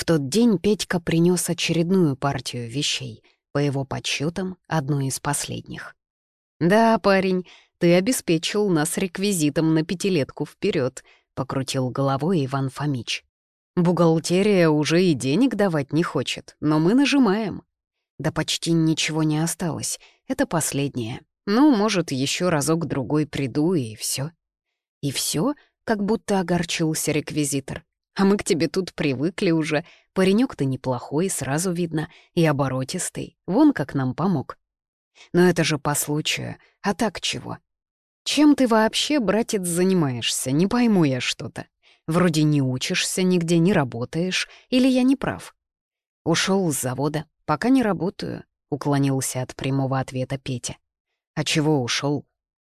В тот день Петька принес очередную партию вещей, по его подсчетам, одну из последних. «Да, парень, ты обеспечил нас реквизитом на пятилетку вперед, покрутил головой Иван Фомич. «Бухгалтерия уже и денег давать не хочет, но мы нажимаем». Да почти ничего не осталось, это последнее. Ну, может, еще разок-другой приду, и все. И все, как будто огорчился реквизитор. А мы к тебе тут привыкли уже. паренек ты неплохой, сразу видно, и оборотистый. Вон как нам помог. Но это же по случаю. А так чего? Чем ты вообще, братец, занимаешься? Не пойму я что-то. Вроде не учишься, нигде не работаешь, или я не прав? Ушел с завода, пока не работаю, уклонился от прямого ответа Петя. А чего ушел?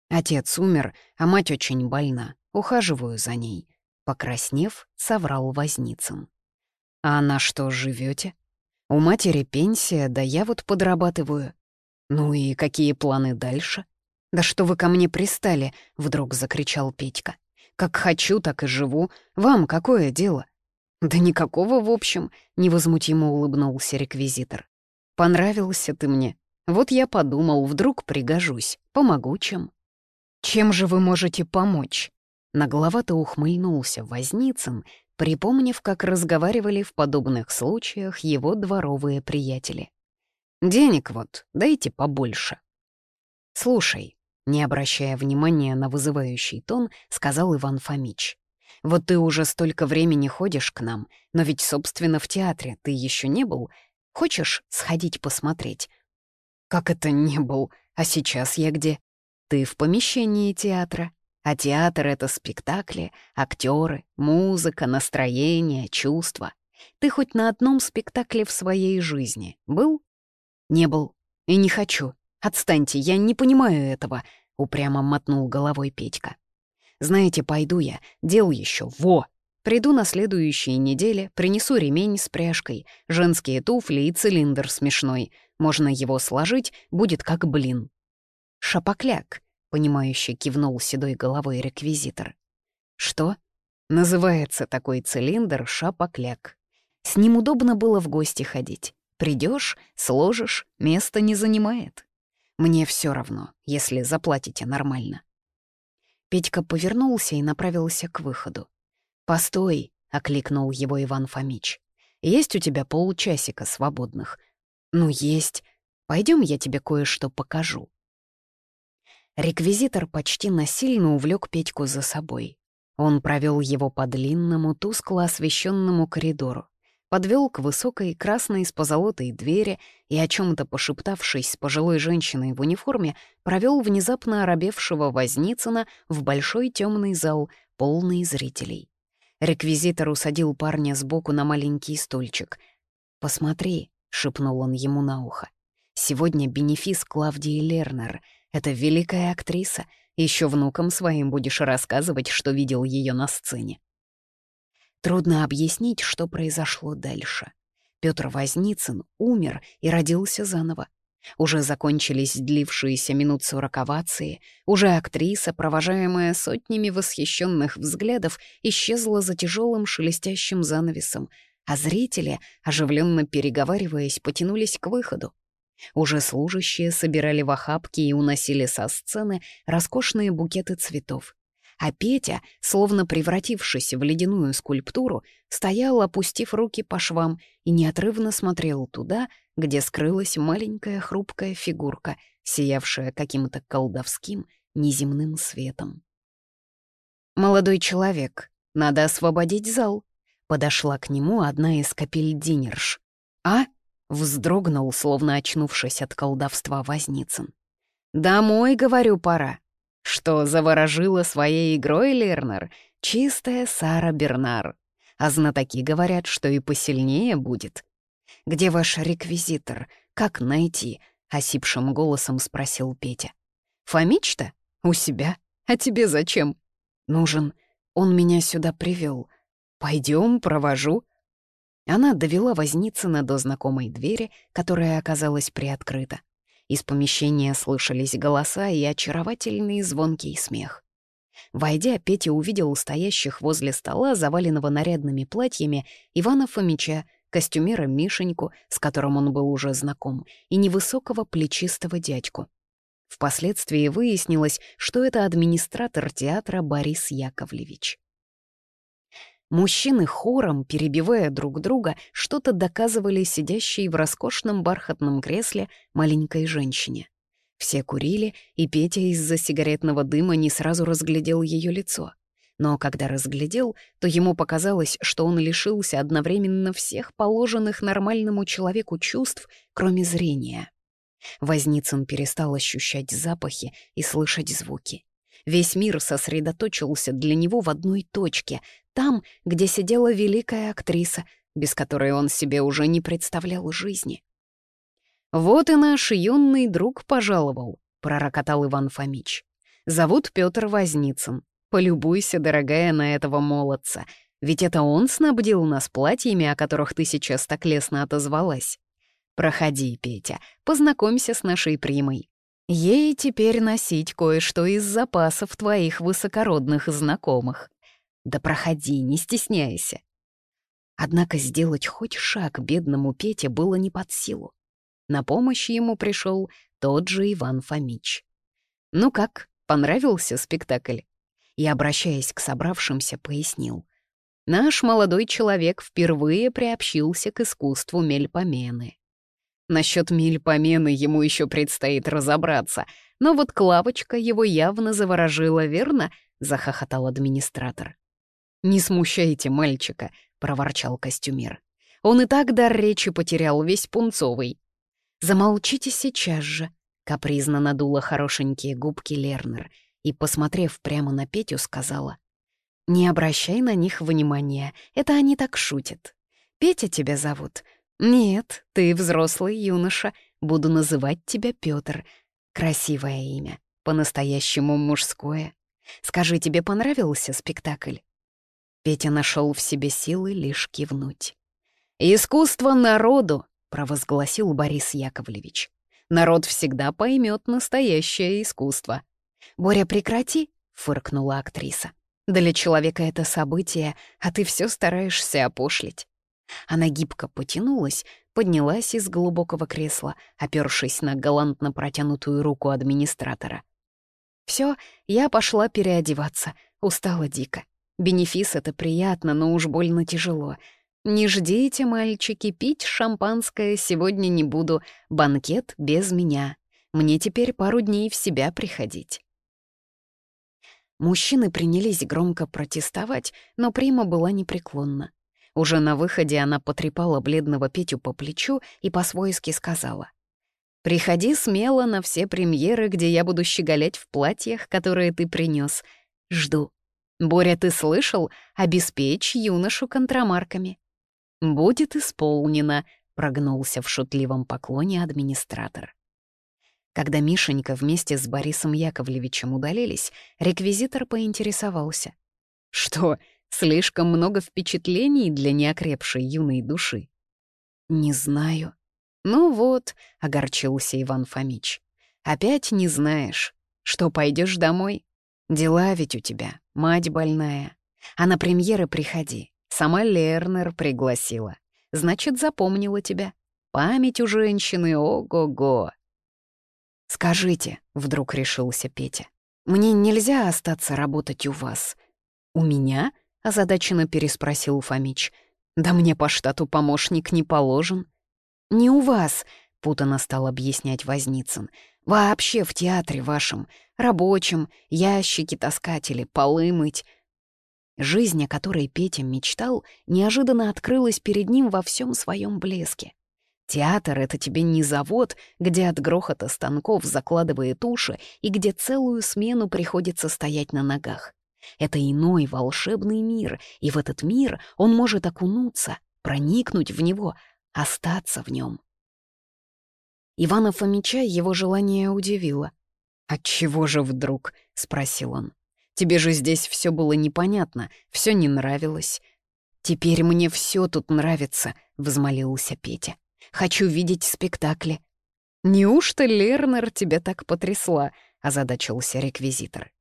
Отец умер, а мать очень больна. Ухаживаю за ней. Покраснев, соврал Возницын. А на что живете? У матери пенсия, да я вот подрабатываю. Ну и какие планы дальше? «Да что вы ко мне пристали?» — вдруг закричал Петька. «Как хочу, так и живу. Вам какое дело?» «Да никакого, в общем», — невозмутимо улыбнулся реквизитор. «Понравился ты мне. Вот я подумал, вдруг пригожусь. Помогу чем». «Чем же вы можете помочь?» Нагловато ухмыльнулся Возницын, припомнив, как разговаривали в подобных случаях его дворовые приятели. «Денег вот, дайте побольше». «Слушай, не обращая внимания на вызывающий тон, сказал Иван Фомич. «Вот ты уже столько времени ходишь к нам, но ведь, собственно, в театре ты еще не был. Хочешь сходить посмотреть?» «Как это не был? А сейчас я где?» «Ты в помещении театра. А театр — это спектакли, актеры, музыка, настроение, чувства. Ты хоть на одном спектакле в своей жизни был?» «Не был. И не хочу. Отстаньте, я не понимаю этого», упрямо мотнул головой Петька. «Знаете, пойду я, дел еще, во!» Приду на следующей неделе, принесу ремень с пряжкой, женские туфли и цилиндр смешной. Можно его сложить, будет как блин. «Шапокляк», — понимающе кивнул седой головой реквизитор. «Что?» Называется такой цилиндр шапокляк. С ним удобно было в гости ходить. Придешь, сложишь, место не занимает. Мне все равно, если заплатите нормально». Петька повернулся и направился к выходу. «Постой!» — окликнул его Иван Фомич. «Есть у тебя полчасика свободных?» «Ну, есть. Пойдем, я тебе кое-что покажу». Реквизитор почти насильно увлек Петьку за собой. Он провел его по длинному, тускло освещенному коридору подвел к высокой красной с позолотой двери и, о чем то пошептавшись с пожилой женщиной в униформе, провел внезапно оробевшего Возницына в большой темный зал, полный зрителей. Реквизитор усадил парня сбоку на маленький стульчик. «Посмотри», — шепнул он ему на ухо. «Сегодня бенефис Клавдии Лернер. Это великая актриса. Еще внукам своим будешь рассказывать, что видел ее на сцене». Трудно объяснить, что произошло дальше. Петр Возницын умер и родился заново. Уже закончились длившиеся минут сорок овации, уже актриса, провожаемая сотнями восхищенных взглядов, исчезла за тяжелым шелестящим занавесом, а зрители, оживленно переговариваясь, потянулись к выходу. Уже служащие собирали в охапки и уносили со сцены роскошные букеты цветов а Петя, словно превратившись в ледяную скульптуру, стоял, опустив руки по швам, и неотрывно смотрел туда, где скрылась маленькая хрупкая фигурка, сиявшая каким-то колдовским неземным светом. «Молодой человек, надо освободить зал», — подошла к нему одна из капельдинерш. «А?» — вздрогнул, словно очнувшись от колдовства Возницын. «Домой, говорю, пора. Что заворожила своей игрой Лернер? Чистая Сара Бернар. А знатоки говорят, что и посильнее будет. «Где ваш реквизитор? Как найти?» — осипшим голосом спросил Петя. «Фомич-то? У себя? А тебе зачем?» «Нужен. Он меня сюда привел. Пойдем, провожу». Она довела Возницына до знакомой двери, которая оказалась приоткрыта. Из помещения слышались голоса и очаровательный звонкий смех. Войдя, Петя увидел стоящих возле стола, заваленного нарядными платьями, Ивана Фомича, костюмера Мишеньку, с которым он был уже знаком, и невысокого плечистого дядьку. Впоследствии выяснилось, что это администратор театра Борис Яковлевич. Мужчины хором, перебивая друг друга, что-то доказывали сидящей в роскошном бархатном кресле маленькой женщине. Все курили, и Петя из-за сигаретного дыма не сразу разглядел ее лицо. Но когда разглядел, то ему показалось, что он лишился одновременно всех положенных нормальному человеку чувств, кроме зрения. Возницын перестал ощущать запахи и слышать звуки. Весь мир сосредоточился для него в одной точке, там, где сидела великая актриса, без которой он себе уже не представлял жизни. «Вот и наш юный друг пожаловал», — пророкотал Иван Фомич. «Зовут Петр Возницын. Полюбуйся, дорогая, на этого молодца. Ведь это он снабдил нас платьями, о которых ты сейчас так лестно отозвалась. Проходи, Петя, познакомься с нашей примой. Ей теперь носить кое-что из запасов твоих высокородных знакомых. Да проходи, не стесняйся. Однако сделать хоть шаг бедному Пете было не под силу. На помощь ему пришел тот же Иван Фомич. «Ну как, понравился спектакль?» И, обращаясь к собравшимся, пояснил. «Наш молодой человек впервые приобщился к искусству мельпомены. Насчет мельпомены ему еще предстоит разобраться, но вот Клавочка его явно заворожила, верно?» — захохотал администратор. «Не смущайте мальчика», — проворчал костюмер. «Он и так дар речи потерял, весь пунцовый. «Замолчите сейчас же», — капризно надула хорошенькие губки Лернер и, посмотрев прямо на Петю, сказала. «Не обращай на них внимания, это они так шутят. Петя тебя зовут. Нет, ты взрослый юноша, буду называть тебя Пётр. Красивое имя, по-настоящему мужское. Скажи, тебе понравился спектакль?» Петя нашел в себе силы лишь кивнуть. «Искусство народу!» — провозгласил Борис Яковлевич. «Народ всегда поймет настоящее искусство». «Боря, прекрати!» — фыркнула актриса. «Для человека это событие, а ты все стараешься опошлить». Она гибко потянулась, поднялась из глубокого кресла, опёршись на галантно протянутую руку администратора. Все, я пошла переодеваться, устала дико. Бенефис — это приятно, но уж больно тяжело — «Не ждите, мальчики, пить шампанское сегодня не буду. Банкет без меня. Мне теперь пару дней в себя приходить». Мужчины принялись громко протестовать, но Прима была непреклонна. Уже на выходе она потрепала бледного Петю по плечу и по-свойски сказала. «Приходи смело на все премьеры, где я буду щеголять в платьях, которые ты принес. Жду. Боря, ты слышал? Обеспечь юношу контрамарками». «Будет исполнено», — прогнулся в шутливом поклоне администратор. Когда Мишенька вместе с Борисом Яковлевичем удалились, реквизитор поинтересовался. «Что, слишком много впечатлений для неокрепшей юной души?» «Не знаю». «Ну вот», — огорчился Иван Фомич. «Опять не знаешь. Что, пойдешь домой? Дела ведь у тебя, мать больная. А на премьеры приходи, Сама Лернер пригласила. Значит, запомнила тебя. Память у женщины, ого-го. «Скажите», — вдруг решился Петя, — «мне нельзя остаться работать у вас». «У меня?» — озадаченно переспросил Фомич. «Да мне по штату помощник не положен». «Не у вас», — путано стал объяснять Возницын. «Вообще в театре вашем, рабочем, ящики таскать или полы мыть. Жизнь, о которой Петя мечтал, неожиданно открылась перед ним во всем своем блеске. Театр — это тебе не завод, где от грохота станков закладывает уши и где целую смену приходится стоять на ногах. Это иной волшебный мир, и в этот мир он может окунуться, проникнуть в него, остаться в нем. Ивана Фомича его желание удивило. «Отчего же вдруг?» — спросил он. Тебе же здесь все было непонятно, все не нравилось. Теперь мне все тут нравится, взмолился Петя. Хочу видеть спектакли. Неужто Лернер тебя так потрясла? озадачился реквизитор.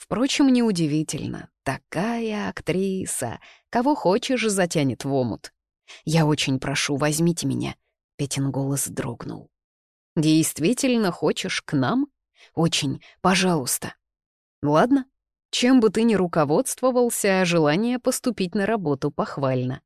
Впрочем, неудивительно. Такая актриса. Кого хочешь, затянет в омут. Я очень прошу, возьмите меня». Петин голос дрогнул. «Действительно хочешь к нам? Очень, пожалуйста». «Ладно, чем бы ты ни руководствовался, желание поступить на работу похвально.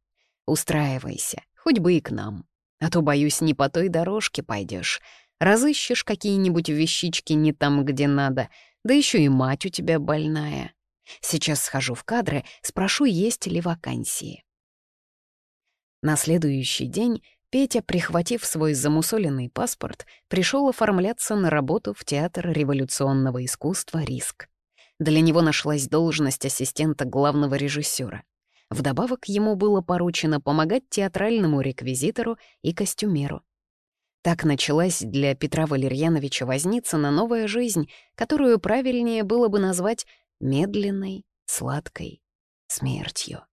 Устраивайся, хоть бы и к нам. А то, боюсь, не по той дорожке пойдешь. Разыщешь какие-нибудь вещички не там, где надо, да еще и мать у тебя больная. Сейчас схожу в кадры, спрошу, есть ли вакансии. На следующий день Петя, прихватив свой замусоленный паспорт, пришел оформляться на работу в Театр революционного искусства «Риск». Для него нашлась должность ассистента главного режиссера. Вдобавок ему было поручено помогать театральному реквизитору и костюмеру. Так началась для Петра Валерьяновича Возницына новая жизнь, которую правильнее было бы назвать медленной, сладкой смертью.